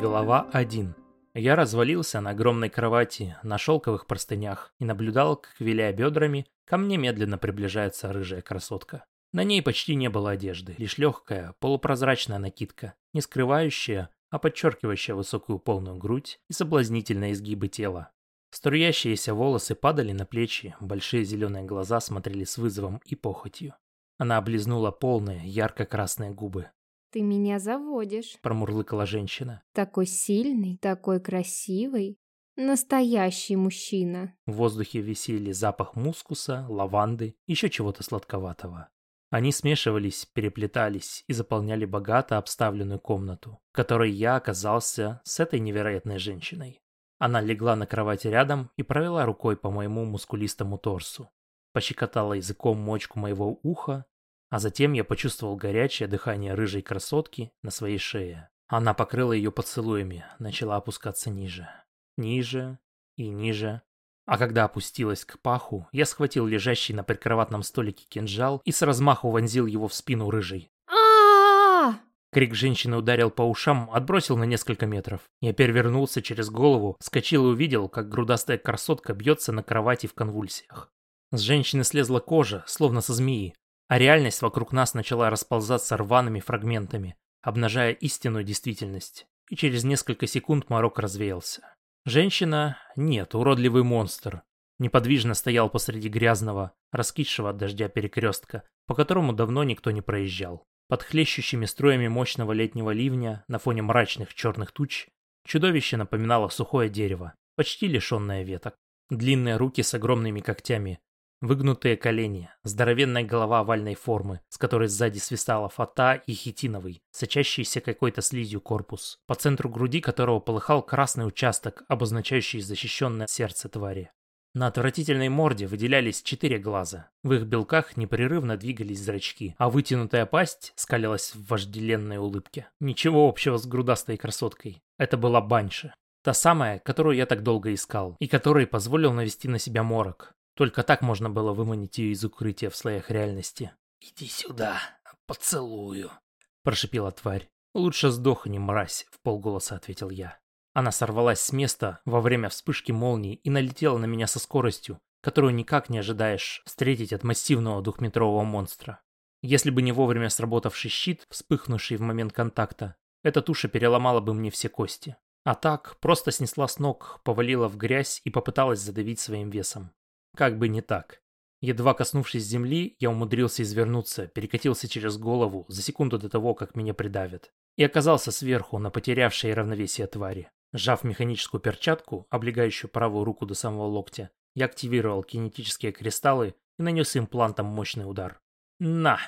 Глава 1. Я развалился на огромной кровати на шелковых простынях и наблюдал, как, виляя бедрами, ко мне медленно приближается рыжая красотка. На ней почти не было одежды, лишь легкая, полупрозрачная накидка, не скрывающая, а подчеркивающая высокую полную грудь и соблазнительные изгибы тела. Струящиеся волосы падали на плечи, большие зеленые глаза смотрели с вызовом и похотью. Она облизнула полные, ярко-красные губы. «Ты меня заводишь», – промурлыкала женщина. «Такой сильный, такой красивый. Настоящий мужчина». В воздухе висели запах мускуса, лаванды, еще чего-то сладковатого. Они смешивались, переплетались и заполняли богато обставленную комнату, в которой я оказался с этой невероятной женщиной. Она легла на кровати рядом и провела рукой по моему мускулистому торсу. Пощекотала языком мочку моего уха а затем я почувствовал горячее дыхание рыжей красотки на своей шее. Она покрыла ее поцелуями, начала опускаться ниже. Ниже и ниже. А когда опустилась к паху, я схватил лежащий на прикроватном столике кинжал и с размаху вонзил его в спину рыжей. а Крик женщины ударил по ушам, отбросил на несколько метров. Я перевернулся через голову, вскочил и увидел, как грудастая красотка бьется на кровати в конвульсиях. С женщины слезла кожа, словно со змеи, а реальность вокруг нас начала расползаться рваными фрагментами, обнажая истинную действительность. И через несколько секунд морок развеялся. Женщина? Нет, уродливый монстр. Неподвижно стоял посреди грязного, раскисшего от дождя перекрестка, по которому давно никто не проезжал. Под хлещущими струями мощного летнего ливня, на фоне мрачных черных туч, чудовище напоминало сухое дерево, почти лишенное веток. Длинные руки с огромными когтями, Выгнутые колени, здоровенная голова овальной формы, с которой сзади свисала фата и хитиновый, сочащийся какой-то слизью корпус, по центру груди которого полыхал красный участок, обозначающий защищенное сердце твари. На отвратительной морде выделялись четыре глаза. В их белках непрерывно двигались зрачки, а вытянутая пасть скалилась в вожделенной улыбке. Ничего общего с грудастой красоткой. Это была Банши. Та самая, которую я так долго искал, и которой позволил навести на себя морок. Только так можно было выманить ее из укрытия в слоях реальности. «Иди сюда, поцелую», – прошипела тварь. «Лучше сдохни, мразь», – в полголоса ответил я. Она сорвалась с места во время вспышки молнии и налетела на меня со скоростью, которую никак не ожидаешь встретить от массивного двухметрового монстра. Если бы не вовремя сработавший щит, вспыхнувший в момент контакта, эта туша переломала бы мне все кости. А так, просто снесла с ног, повалила в грязь и попыталась задавить своим весом. Как бы не так. Едва коснувшись земли, я умудрился извернуться, перекатился через голову за секунду до того, как меня придавят. И оказался сверху на потерявшей равновесие твари. Сжав механическую перчатку, облегающую правую руку до самого локтя, я активировал кинетические кристаллы и нанес имплантом мощный удар. На!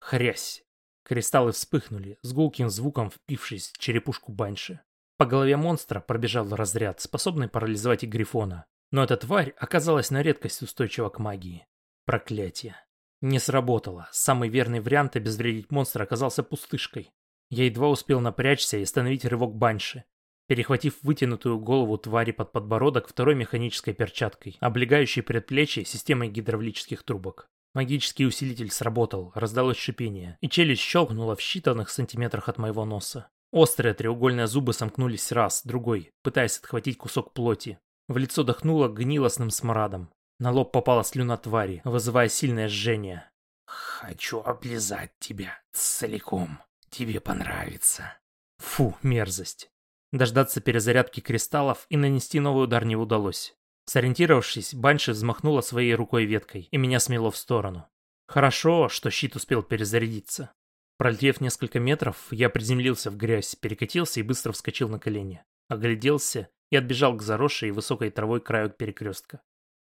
Хрясь! Кристаллы вспыхнули, с гулким звуком впившись в черепушку Банши. По голове монстра пробежал разряд, способный парализовать и Грифона. Но эта тварь оказалась на редкость устойчива к магии. Проклятие. Не сработало. Самый верный вариант обезвредить монстра оказался пустышкой. Я едва успел напрячься и остановить рывок банши, перехватив вытянутую голову твари под подбородок второй механической перчаткой, облегающей предплечье системой гидравлических трубок. Магический усилитель сработал, раздалось шипение, и челюсть щелкнула в считанных сантиметрах от моего носа. Острые треугольные зубы сомкнулись раз, другой, пытаясь отхватить кусок плоти, в лицо дохнуло гнилостным смрадом. На лоб попала слюна твари, вызывая сильное жжение. «Хочу облизать тебя целиком. Тебе понравится». Фу, мерзость. Дождаться перезарядки кристаллов и нанести новый удар не удалось. Сориентировавшись, Банши взмахнула своей рукой веткой, и меня смело в сторону. Хорошо, что щит успел перезарядиться. Пролетев несколько метров, я приземлился в грязь, перекатился и быстро вскочил на колени. Огляделся и отбежал к заросшей высокой травой краю перекрестка.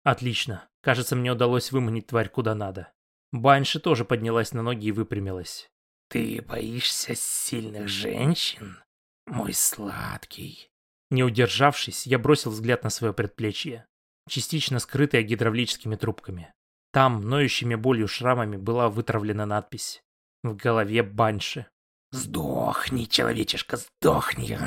Отлично. Кажется, мне удалось выманить тварь куда надо. Банши тоже поднялась на ноги и выпрямилась. «Ты боишься сильных женщин, мой сладкий?» Не удержавшись, я бросил взгляд на свое предплечье, частично скрытое гидравлическими трубками. Там, ноющими болью шрамами, была вытравлена надпись. В голове Банши. «Сдохни, человечишка, сдохни!»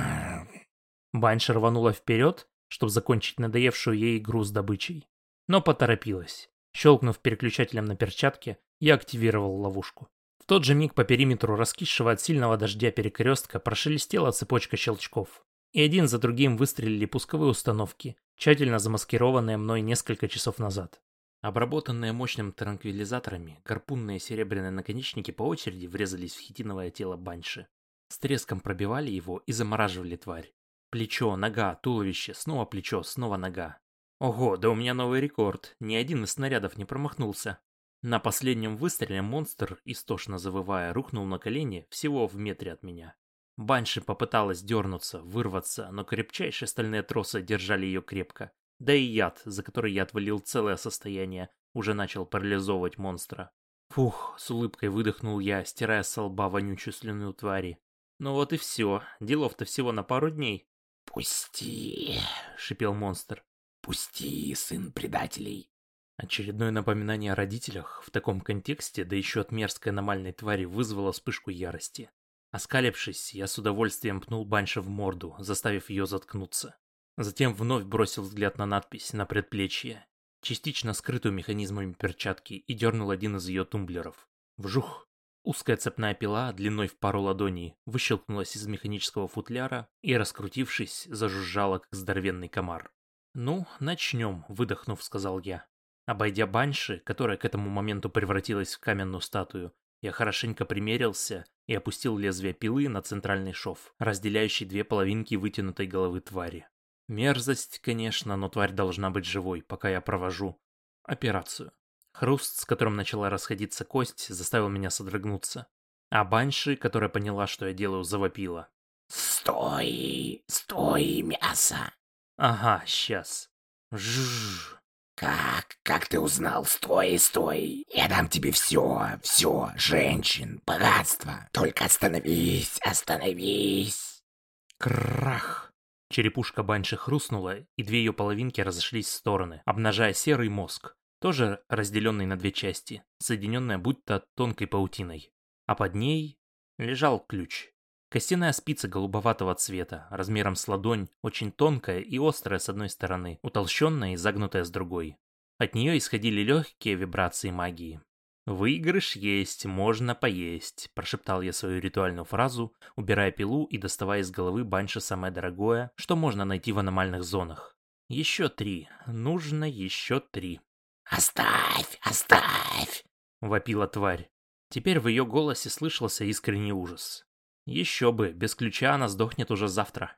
Банша рванула вперед, чтобы закончить надоевшую ей игру с добычей. Но поторопилась. Щелкнув переключателем на перчатке, я активировал ловушку. В тот же миг по периметру раскисшего от сильного дождя перекрестка прошелестела цепочка щелчков. и один за другим выстрелили пусковые установки, тщательно замаскированные мной несколько часов назад. Обработанные мощными транквилизаторами, гарпунные серебряные наконечники по очереди врезались в хитиновое тело банши. С треском пробивали его и замораживали тварь. Плечо, нога, туловище, снова плечо, снова нога. Ого, да у меня новый рекорд, ни один из снарядов не промахнулся. На последнем выстреле монстр, истошно завывая, рухнул на колени всего в метре от меня. Банши попыталась дернуться, вырваться, но крепчайшие стальные тросы держали ее крепко. Да и яд, за который я отвалил целое состояние, уже начал парализовывать монстра. Фух, с улыбкой выдохнул я, стирая с лба вонючую слюну твари. Ну вот и все, делов-то всего на пару дней. «Пусти!» — шипел монстр. «Пусти, сын предателей!» Очередное напоминание о родителях в таком контексте, да еще от мерзкой аномальной твари, вызвало вспышку ярости. Оскалившись, я с удовольствием пнул Банша в морду, заставив ее заткнуться. Затем вновь бросил взгляд на надпись на предплечье, частично скрытую механизмами перчатки, и дернул один из ее тумблеров. Вжух! Узкая цепная пила длиной в пару ладоней выщелкнулась из механического футляра и, раскрутившись, зажужжала, как здоровенный комар. «Ну, начнем», — выдохнув, сказал я. Обойдя банши, которая к этому моменту превратилась в каменную статую, я хорошенько примерился и опустил лезвие пилы на центральный шов, разделяющий две половинки вытянутой головы твари. Мерзость, конечно, но тварь должна быть живой, пока я провожу операцию. Хруст, с которым начала расходиться кость, заставил меня содрогнуться. А Банши, которая поняла, что я делаю, завопила. «Стой! Стой, мясо!» «Ага, сейчас. Жжж. «Как? Как ты узнал? Стой, стой! Я дам тебе все, все, женщин, богатство. Только остановись, остановись!» Крах! Черепушка Банши хрустнула, и две ее половинки разошлись в стороны, обнажая серый мозг, тоже разделенный на две части, соединенная будто тонкой паутиной. А под ней лежал ключ. Костяная спица голубоватого цвета, размером с ладонь, очень тонкая и острая с одной стороны, утолщенная и загнутая с другой. От нее исходили легкие вибрации магии. «Выигрыш есть, можно поесть», – прошептал я свою ритуальную фразу, убирая пилу и доставая из головы банши самое дорогое, что можно найти в аномальных зонах. «Еще три. Нужно еще три». «Оставь, оставь!» – вопила тварь. Теперь в ее голосе слышался искренний ужас. Еще бы, без ключа она сдохнет уже завтра.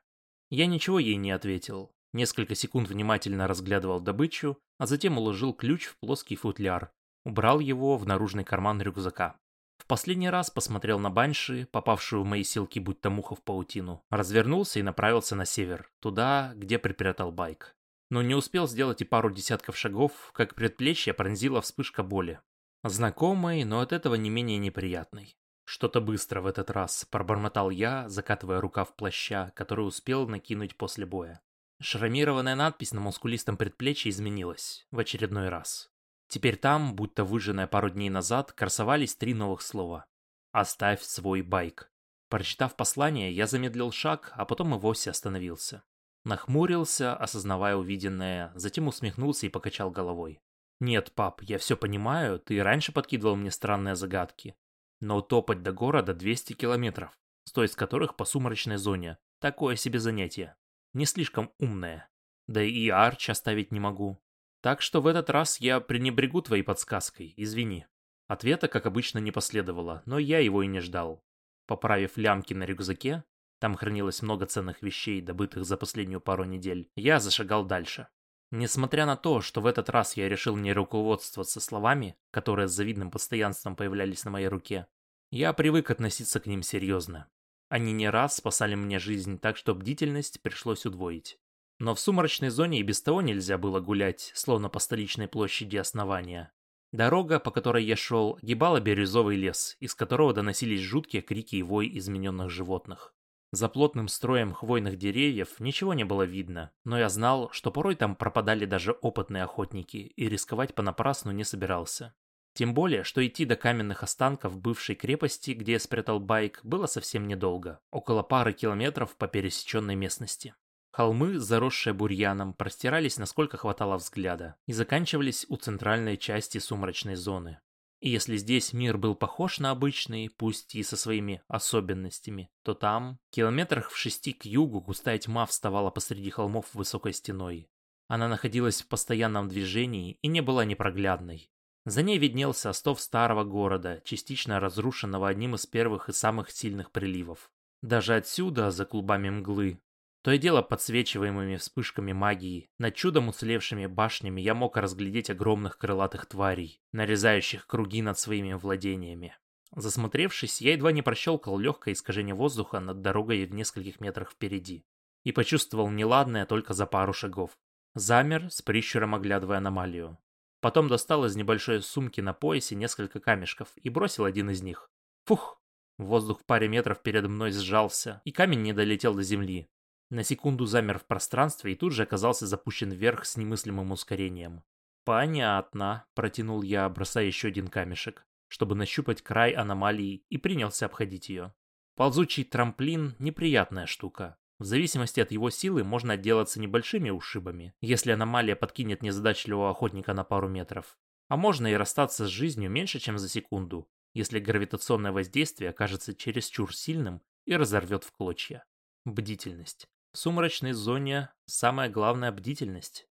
Я ничего ей не ответил. Несколько секунд внимательно разглядывал добычу, а затем уложил ключ в плоский футляр. Убрал его в наружный карман рюкзака. В последний раз посмотрел на банши, попавшую в мои силки будто муха в паутину. Развернулся и направился на север, туда, где припрятал байк. Но не успел сделать и пару десятков шагов, как предплечье пронзила вспышка боли. Знакомый, но от этого не менее неприятный. Что-то быстро в этот раз, пробормотал я, закатывая рукав плаща, который успел накинуть после боя. Шрамированная надпись на мускулистом предплечье изменилась в очередной раз. Теперь там, будто выжженная пару дней назад, красовались три новых слова. «Оставь свой байк». Прочитав послание, я замедлил шаг, а потом и вовсе остановился. Нахмурился, осознавая увиденное, затем усмехнулся и покачал головой. «Нет, пап, я все понимаю, ты раньше подкидывал мне странные загадки. Но топать до города 200 километров, сто из которых по сумрачной зоне. Такое себе занятие. Не слишком умное. Да и арч оставить не могу. Так что в этот раз я пренебрегу твоей подсказкой, извини. Ответа, как обычно, не последовало, но я его и не ждал. Поправив лямки на рюкзаке, там хранилось много ценных вещей, добытых за последнюю пару недель, я зашагал дальше. Несмотря на то, что в этот раз я решил не руководствоваться словами, которые с завидным постоянством появлялись на моей руке, я привык относиться к ним серьезно. Они не раз спасали мне жизнь, так что бдительность пришлось удвоить. Но в сумрачной зоне и без того нельзя было гулять, словно по столичной площади основания. Дорога, по которой я шел, гибала бирюзовый лес, из которого доносились жуткие крики и вой измененных животных. За плотным строем хвойных деревьев ничего не было видно, но я знал, что порой там пропадали даже опытные охотники, и рисковать понапрасну не собирался. Тем более, что идти до каменных останков бывшей крепости, где я спрятал байк, было совсем недолго, около пары километров по пересеченной местности. Холмы, заросшие бурьяном, простирались насколько хватало взгляда и заканчивались у центральной части сумрачной зоны. И если здесь мир был похож на обычный, пусть и со своими особенностями, то там, километрах в шести к югу, густая тьма вставала посреди холмов высокой стеной. Она находилась в постоянном движении и не была непроглядной. За ней виднелся остов старого города, частично разрушенного одним из первых и самых сильных приливов. Даже отсюда, за клубами мглы, то и дело подсвечиваемыми вспышками магии, над чудом уцелевшими башнями я мог разглядеть огромных крылатых тварей, нарезающих круги над своими владениями. Засмотревшись, я едва не прощелкал легкое искажение воздуха над дорогой в нескольких метрах впереди. И почувствовал неладное только за пару шагов. Замер, с прищуром оглядывая аномалию. Потом достал из небольшой сумки на поясе несколько камешков и бросил один из них. Фух! Воздух в паре метров передо мной сжался, и камень не долетел до земли. На секунду замер в пространстве и тут же оказался запущен вверх с немыслимым ускорением. «Понятно», — протянул я, бросая еще один камешек, чтобы нащупать край аномалии и принялся обходить ее. Ползучий трамплин — неприятная штука. В зависимости от его силы можно отделаться небольшими ушибами, если аномалия подкинет незадачливого охотника на пару метров. А можно и расстаться с жизнью меньше, чем за секунду, если гравитационное воздействие окажется чересчур сильным и разорвет в клочья. Бдительность. В сумрачной зоне самая главная бдительность.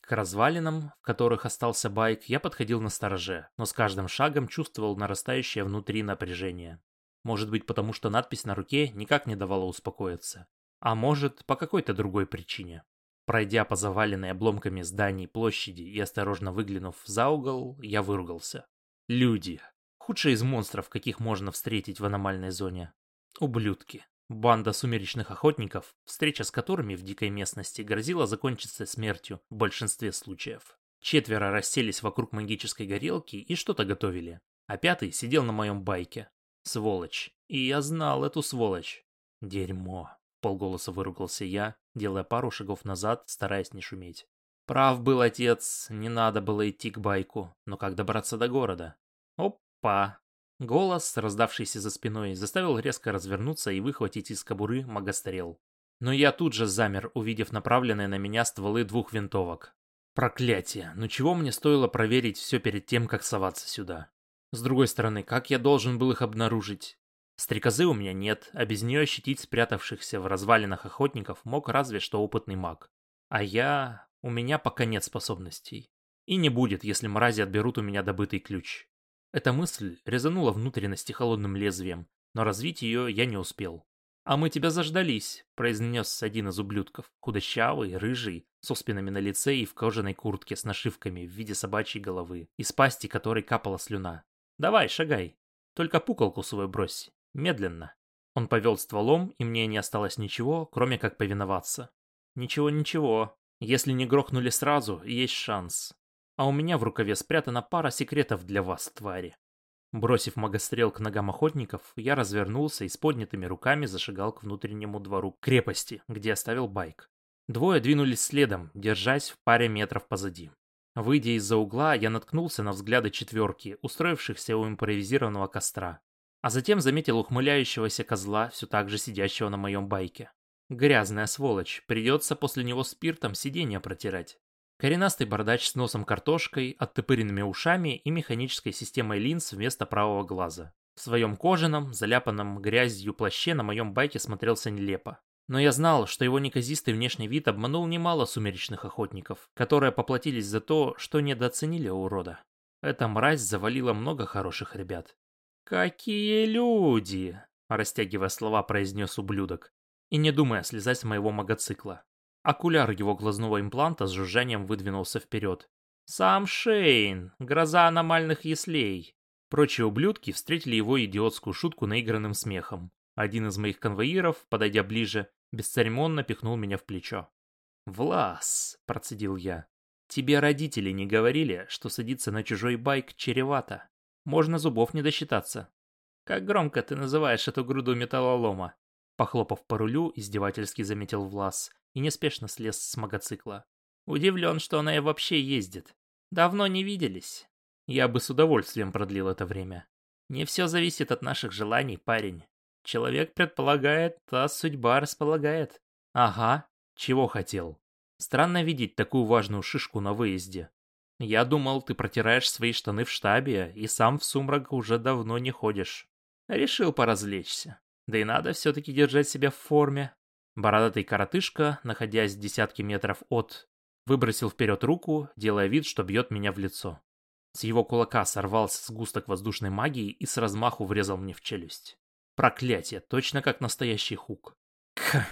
К развалинам, в которых остался байк, я подходил на стороже, но с каждым шагом чувствовал нарастающее внутри напряжение. Может быть потому, что надпись на руке никак не давала успокоиться. А может, по какой-то другой причине. Пройдя по заваленной обломками зданий площади и осторожно выглянув за угол, я выругался. Люди. Худшие из монстров, каких можно встретить в аномальной зоне. Ублюдки. Банда сумеречных охотников, встреча с которыми в дикой местности грозила закончиться смертью в большинстве случаев. Четверо расселись вокруг магической горелки и что-то готовили, а пятый сидел на моем байке. Сволочь. И я знал эту сволочь. Дерьмо. Полголоса выругался я, делая пару шагов назад, стараясь не шуметь. Прав был отец, не надо было идти к байку, но как добраться до города? Опа! Голос, раздавшийся за спиной, заставил резко развернуться и выхватить из кобуры магострел. Но я тут же замер, увидев направленные на меня стволы двух винтовок. Проклятие, ну чего мне стоило проверить все перед тем, как соваться сюда? С другой стороны, как я должен был их обнаружить? Стрекозы у меня нет, а без нее ощутить спрятавшихся в развалинах охотников мог разве что опытный маг. А я... у меня пока нет способностей. И не будет, если мрази отберут у меня добытый ключ. Эта мысль резанула внутренности холодным лезвием, но развить ее я не успел. «А мы тебя заждались», — произнес один из ублюдков, худощавый, рыжий, с оспинами на лице и в кожаной куртке с нашивками в виде собачьей головы, из пасти которой капала слюна. «Давай, шагай. Только пукалку свою брось. Медленно». Он повел стволом, и мне не осталось ничего, кроме как повиноваться. «Ничего-ничего. Если не грохнули сразу, есть шанс. А у меня в рукаве спрятана пара секретов для вас, твари. Бросив магострел к ногам охотников, я развернулся и с поднятыми руками зашагал к внутреннему двору крепости, где оставил байк. Двое двинулись следом, держась в паре метров позади. Выйдя из-за угла, я наткнулся на взгляды четверки, устроившихся у импровизированного костра. А затем заметил ухмыляющегося козла, все так же сидящего на моем байке. Грязная сволочь, придется после него спиртом сиденье протирать. Коренастый бородач с носом картошкой, оттопыренными ушами и механической системой линз вместо правого глаза. В своем кожаном, заляпанном грязью плаще на моем байке смотрелся нелепо. Но я знал, что его неказистый внешний вид обманул немало сумеречных охотников, которые поплатились за то, что недооценили урода. Эта мразь завалила много хороших ребят. «Какие люди!» – растягивая слова, произнес ублюдок. И не думая слезать с моего мотоцикла. Окуляр его глазного импланта с жужжанием выдвинулся вперед. «Сам Шейн! Гроза аномальных яслей!» Прочие ублюдки встретили его идиотскую шутку наигранным смехом. Один из моих конвоиров, подойдя ближе, бесцеремонно пихнул меня в плечо. «Влас!» – процедил я. «Тебе родители не говорили, что садиться на чужой байк чревато? Можно зубов не досчитаться». «Как громко ты называешь эту груду металлолома?» Похлопав по рулю, издевательски заметил Влас и неспешно слез с мотоцикла. Удивлен, что она и вообще ездит. Давно не виделись. Я бы с удовольствием продлил это время. Не все зависит от наших желаний, парень. Человек предполагает, а судьба располагает. Ага, чего хотел. Странно видеть такую важную шишку на выезде. Я думал, ты протираешь свои штаны в штабе и сам в сумрак уже давно не ходишь. Решил поразвлечься. Да и надо все-таки держать себя в форме. Бородатый коротышка, находясь в десятке метров от, выбросил вперед руку, делая вид, что бьет меня в лицо. С его кулака сорвался сгусток воздушной магии и с размаху врезал мне в челюсть. Проклятие, точно как настоящий хук. Кх!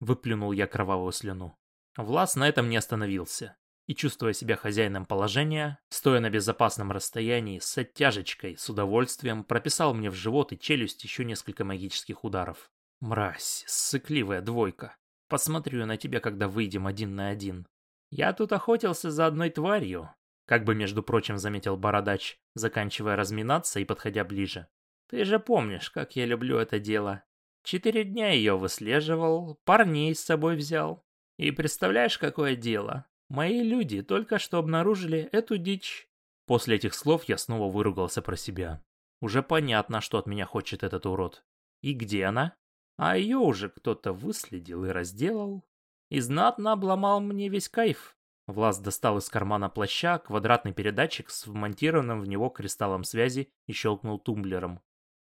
Выплюнул я кровавую слюну. Влас на этом не остановился. И, чувствуя себя хозяином положения, стоя на безопасном расстоянии, с оттяжечкой, с удовольствием, прописал мне в живот и челюсть еще несколько магических ударов. Мразь, сыкливая двойка. Посмотрю на тебя, когда выйдем один на один. Я тут охотился за одной тварью, как бы, между прочим, заметил Бородач, заканчивая разминаться и подходя ближе. Ты же помнишь, как я люблю это дело. Четыре дня ее выслеживал, парней с собой взял. И представляешь, какое дело? Мои люди только что обнаружили эту дичь. После этих слов я снова выругался про себя. Уже понятно, что от меня хочет этот урод. И где она? А ее уже кто-то выследил и разделал. И знатно обломал мне весь кайф. Влас достал из кармана плаща квадратный передатчик с вмонтированным в него кристаллом связи и щелкнул тумблером.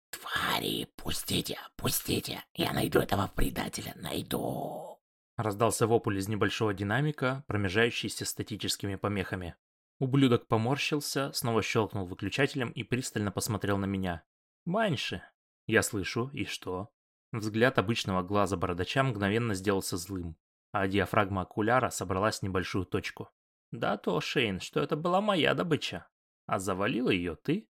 «Твари, пустите, пустите, я найду этого предателя, найду!» Раздался вопль из небольшого динамика, промежающийся статическими помехами. Ублюдок поморщился, снова щелкнул выключателем и пристально посмотрел на меня. «Баньши!» Я слышу, и что? Взгляд обычного глаза бородача мгновенно сделался злым, а диафрагма окуляра собралась в небольшую точку. «Да то, Шейн, что это была моя добыча. А завалила ее ты?»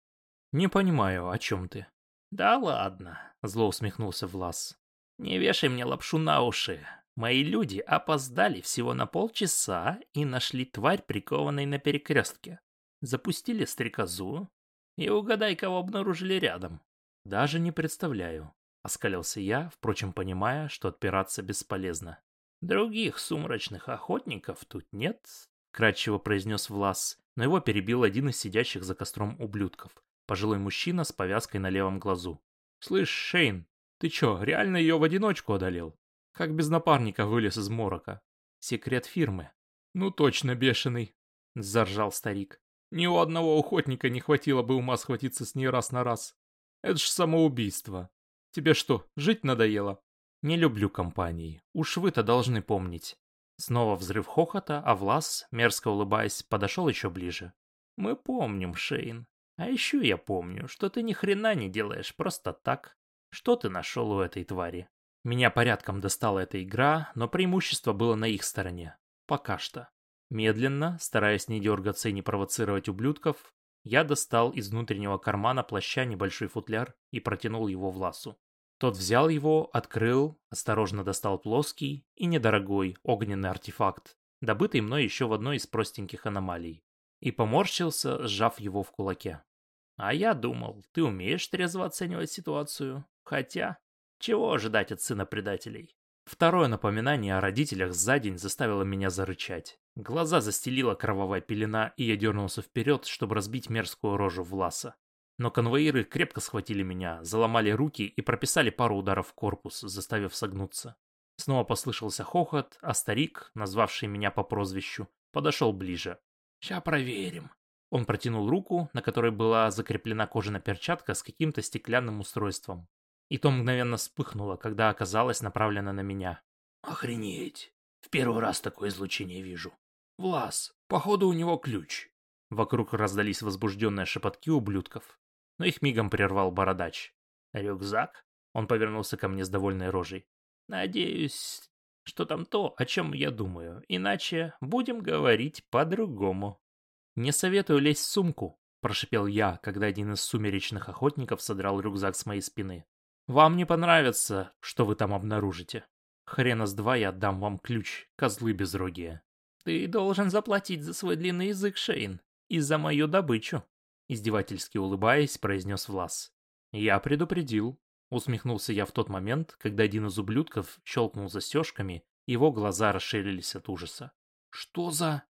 «Не понимаю, о чем ты?» «Да ладно», — зло усмехнулся Влас. «Не вешай мне лапшу на уши. Мои люди опоздали всего на полчаса и нашли тварь, прикованной на перекрестке. Запустили стрекозу. И угадай, кого обнаружили рядом. Даже не представляю. Оскалился я, впрочем, понимая, что отпираться бесполезно. «Других сумрачных охотников тут нет», — кратчево произнес Влас, но его перебил один из сидящих за костром ублюдков, пожилой мужчина с повязкой на левом глазу. «Слышь, Шейн, ты чё, реально ее в одиночку одолел? Как без напарника вылез из морока? Секрет фирмы». «Ну точно бешеный», — заржал старик. «Ни у одного охотника не хватило бы ума схватиться с ней раз на раз. Это ж самоубийство. Тебе что, жить надоело? Не люблю компании. Уж вы-то должны помнить. Снова взрыв хохота, а Влас, мерзко улыбаясь, подошел еще ближе. Мы помним, Шейн. А еще я помню, что ты ни хрена не делаешь просто так. Что ты нашел у этой твари? Меня порядком достала эта игра, но преимущество было на их стороне. Пока что. Медленно, стараясь не дергаться и не провоцировать ублюдков, я достал из внутреннего кармана плаща небольшой футляр и протянул его Власу. Тот взял его, открыл, осторожно достал плоский и недорогой огненный артефакт, добытый мной еще в одной из простеньких аномалий, и поморщился, сжав его в кулаке. А я думал, ты умеешь трезво оценивать ситуацию. Хотя, чего ожидать от сына предателей? Второе напоминание о родителях за день заставило меня зарычать. Глаза застелила кровавая пелена, и я дернулся вперед, чтобы разбить мерзкую рожу Власа. Но конвоиры крепко схватили меня, заломали руки и прописали пару ударов в корпус, заставив согнуться. Снова послышался хохот, а старик, назвавший меня по прозвищу, подошел ближе. «Ща проверим». Он протянул руку, на которой была закреплена кожаная перчатка с каким-то стеклянным устройством. И то мгновенно вспыхнуло, когда оказалось направлено на меня. «Охренеть! В первый раз такое излучение вижу. Влас, походу у него ключ». Вокруг раздались возбужденные шепотки ублюдков но их мигом прервал бородач. «Рюкзак?» Он повернулся ко мне с довольной рожей. «Надеюсь, что там то, о чем я думаю, иначе будем говорить по-другому». «Не советую лезть в сумку», – прошипел я, когда один из сумеречных охотников содрал рюкзак с моей спины. «Вам не понравится, что вы там обнаружите. Хрена с два я отдам вам ключ, козлы безрогие». «Ты должен заплатить за свой длинный язык, Шейн, и за мою добычу», Издевательски улыбаясь, произнес Влас. «Я предупредил», — усмехнулся я в тот момент, когда один из ублюдков щелкнул застежками, его глаза расширились от ужаса. «Что за...»